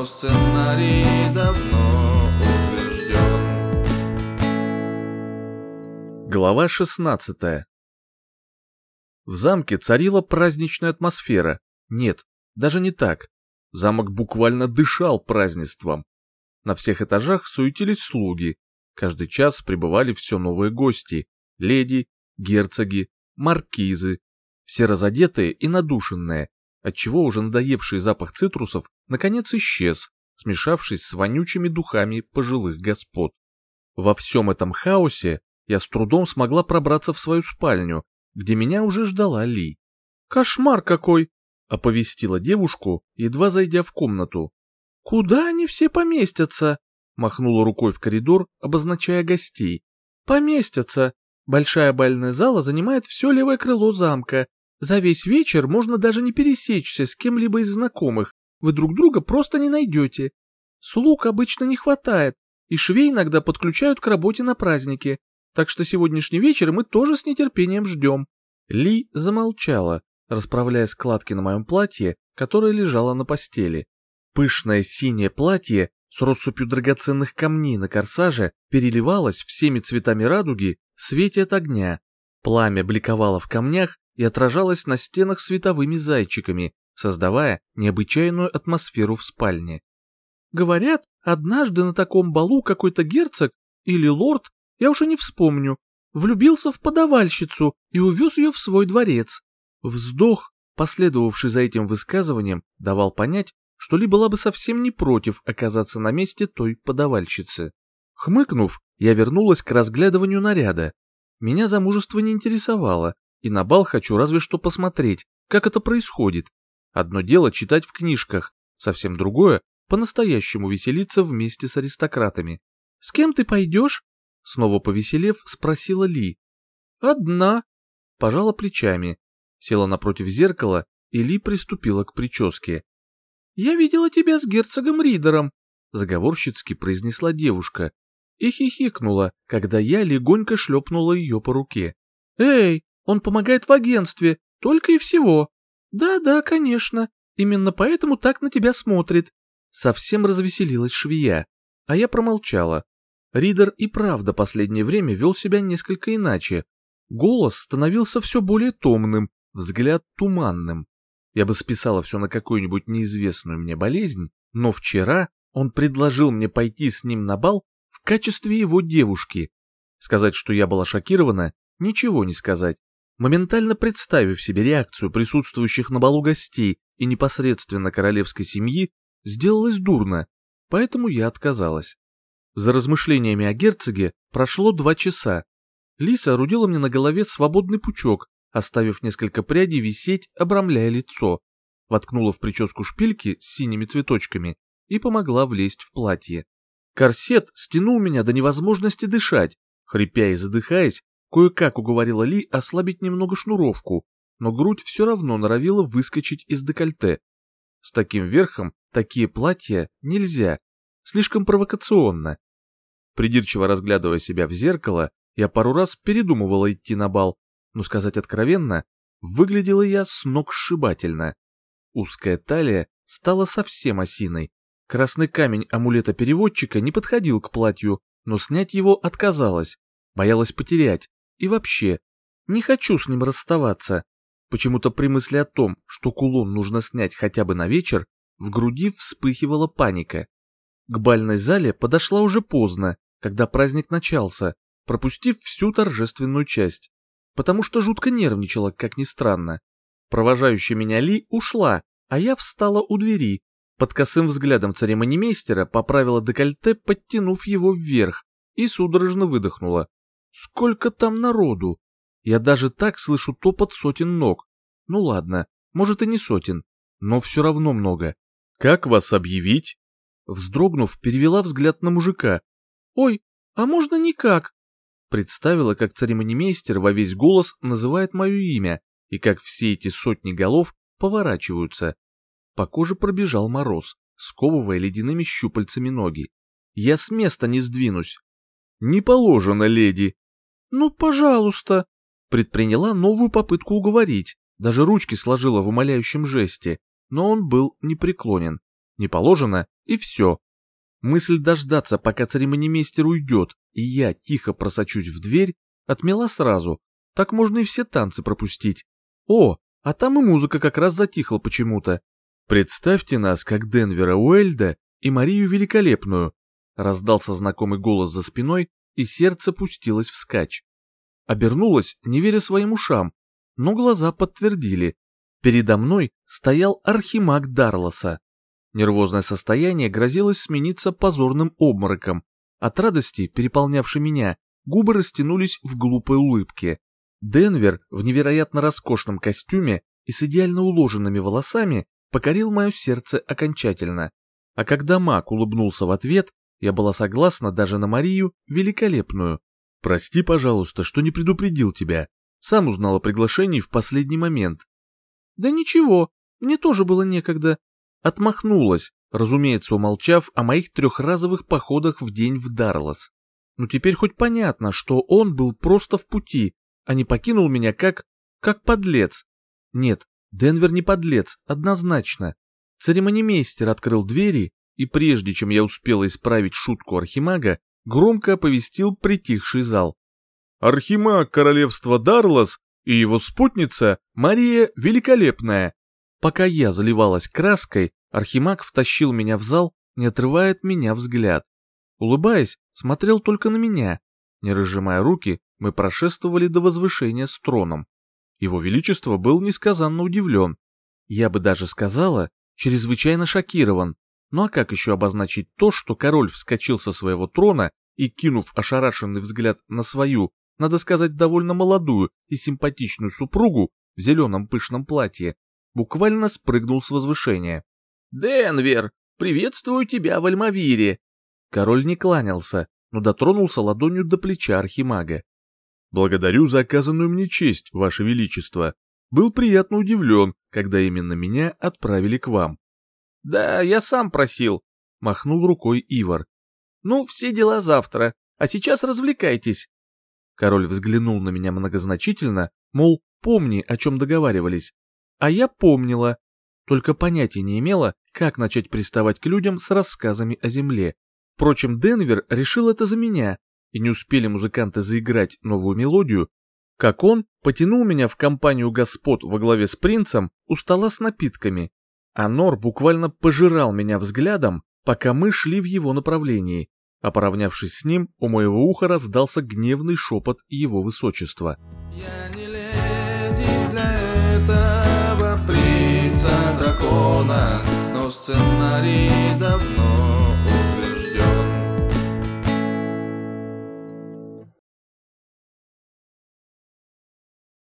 но сценарий давно утвержден. Глава 16 В замке царила праздничная атмосфера. Нет, даже не так. Замок буквально дышал празднеством. На всех этажах суетились слуги. Каждый час прибывали все новые гости. Леди, герцоги, маркизы, все разодетые и надушенные, отчего уже надоевший запах цитрусов наконец исчез, смешавшись с вонючими духами пожилых господ. Во всем этом хаосе я с трудом смогла пробраться в свою спальню, где меня уже ждала Ли. «Кошмар какой!» — оповестила девушку, едва зайдя в комнату. «Куда они все поместятся?» — махнула рукой в коридор, обозначая гостей. «Поместятся! Большая бальная зала занимает все левое крыло замка. За весь вечер можно даже не пересечься с кем-либо из знакомых, вы друг друга просто не найдете. Слуг обычно не хватает, и швей иногда подключают к работе на праздники, так что сегодняшний вечер мы тоже с нетерпением ждем». Ли замолчала, расправляя складки на моем платье, которое лежало на постели. Пышное синее платье с россыпью драгоценных камней на корсаже переливалась всеми цветами радуги в свете от огня. Пламя бликовало в камнях и отражалось на стенах световыми зайчиками, создавая необычайную атмосферу в спальне. Говорят, однажды на таком балу какой-то герцог или лорд, я уже не вспомню, влюбился в подавальщицу и увез ее в свой дворец. Вздох, последовавший за этим высказыванием, давал понять, что ли была бы совсем не против оказаться на месте той подавальщицы. Хмыкнув, я вернулась к разглядыванию наряда. Меня замужество не интересовало, и на бал хочу разве что посмотреть, как это происходит. Одно дело читать в книжках, совсем другое — по-настоящему веселиться вместе с аристократами. «С кем ты пойдешь?» — снова повеселев, спросила Ли. «Одна», — пожала плечами, села напротив зеркала, и Ли приступила к прическе я видела тебя с герцогом Ридером», — заговорщицки произнесла девушка и хихикнула, когда я легонько шлепнула ее по руке. «Эй, он помогает в агентстве, только и всего». «Да-да, конечно, именно поэтому так на тебя смотрит». Совсем развеселилась швея, а я промолчала. Ридер и правда последнее время вел себя несколько иначе. Голос становился все более томным, взгляд туманным. Я бы списала все на какую-нибудь неизвестную мне болезнь, но вчера он предложил мне пойти с ним на бал в качестве его девушки. Сказать, что я была шокирована, ничего не сказать. Моментально представив себе реакцию присутствующих на балу гостей и непосредственно королевской семьи, сделалось дурно, поэтому я отказалась. За размышлениями о герцоге прошло два часа. Лиса орудила мне на голове свободный пучок, Оставив несколько прядей висеть, обрамляя лицо, воткнула в прическу шпильки с синими цветочками и помогла влезть в платье. Корсет стянул меня до невозможности дышать, хрипя и задыхаясь, кое-как уговорила Ли ослабить немного шнуровку, но грудь все равно норовила выскочить из декольте. С таким верхом такие платья нельзя, слишком провокационно. Придирчиво разглядывая себя в зеркало, я пару раз передумывала идти на бал, но сказать откровенно, выглядела я сногсшибательно. Узкая талия стала совсем осиной. Красный камень амулета-переводчика не подходил к платью, но снять его отказалась, боялась потерять. И вообще, не хочу с ним расставаться. Почему-то при мысли о том, что кулон нужно снять хотя бы на вечер, в груди вспыхивала паника. К бальной зале подошла уже поздно, когда праздник начался, пропустив всю торжественную часть потому что жутко нервничала, как ни странно. Провожающая меня Ли ушла, а я встала у двери. Под косым взглядом церемонимейстера поправила декольте, подтянув его вверх, и судорожно выдохнула. «Сколько там народу? Я даже так слышу топот сотен ног. Ну ладно, может и не сотен, но все равно много. Как вас объявить?» Вздрогнув, перевела взгляд на мужика. «Ой, а можно никак?» представила, как церемонимейстер во весь голос называет мое имя и как все эти сотни голов поворачиваются. По коже пробежал мороз, сковывая ледяными щупальцами ноги. Я с места не сдвинусь. Не положено, леди. Ну, пожалуйста. Предприняла новую попытку уговорить, даже ручки сложила в умоляющем жесте, но он был непреклонен. Не положено, и все. Мысль дождаться, пока церемонимейстер уйдет, и я, тихо просочусь в дверь, отмела сразу. Так можно и все танцы пропустить. О, а там и музыка как раз затихла почему-то. Представьте нас как Денвера Уэльда и Марию Великолепную. Раздался знакомый голос за спиной, и сердце пустилось вскачь. Обернулась, не веря своим ушам, но глаза подтвердили. Передо мной стоял архимаг Дарлоса. Нервозное состояние грозилось смениться позорным обмороком. От радости, переполнявшей меня, губы растянулись в глупой улыбке. Денвер в невероятно роскошном костюме и с идеально уложенными волосами покорил мое сердце окончательно. А когда Мак улыбнулся в ответ, я была согласна даже на Марию великолепную. «Прости, пожалуйста, что не предупредил тебя. Сам узнал о приглашении в последний момент». «Да ничего, мне тоже было некогда. Отмахнулась, разумеется, умолчав о моих трехразовых походах в день в Дарлас. Но ну, теперь хоть понятно, что он был просто в пути, а не покинул меня как... как подлец. Нет, Денвер не подлец, однозначно. Церемонимейстер открыл двери, и прежде чем я успел исправить шутку Архимага, громко оповестил притихший зал. Архимаг королевства Дарлас и его спутница Мария Великолепная Пока я заливалась краской, Архимаг втащил меня в зал, не отрывая от меня взгляд. Улыбаясь, смотрел только на меня. Не разжимая руки, мы прошествовали до возвышения с троном. Его Величество был несказанно удивлен. Я бы даже сказала, чрезвычайно шокирован. Ну а как еще обозначить то, что король вскочил со своего трона и, кинув ошарашенный взгляд на свою, надо сказать, довольно молодую и симпатичную супругу в зеленом пышном платье, буквально спрыгнул с возвышения. «Денвер, приветствую тебя в Альмавире!» Король не кланялся, но дотронулся ладонью до плеча архимага. «Благодарю за оказанную мне честь, Ваше Величество. Был приятно удивлен, когда именно меня отправили к вам». «Да, я сам просил», — махнул рукой Ивар. «Ну, все дела завтра, а сейчас развлекайтесь». Король взглянул на меня многозначительно, мол, помни, о чем договаривались, а я помнила, только понятия не имела, как начать приставать к людям с рассказами о земле. Впрочем, Денвер решил это за меня, и не успели музыканты заиграть новую мелодию, как он потянул меня в компанию господ во главе с принцем у стола с напитками. А Нор буквально пожирал меня взглядом, пока мы шли в его направлении, а поравнявшись с ним, у моего уха раздался гневный шепот его высочества. «Я не леди для этого» закона, но сценарий давно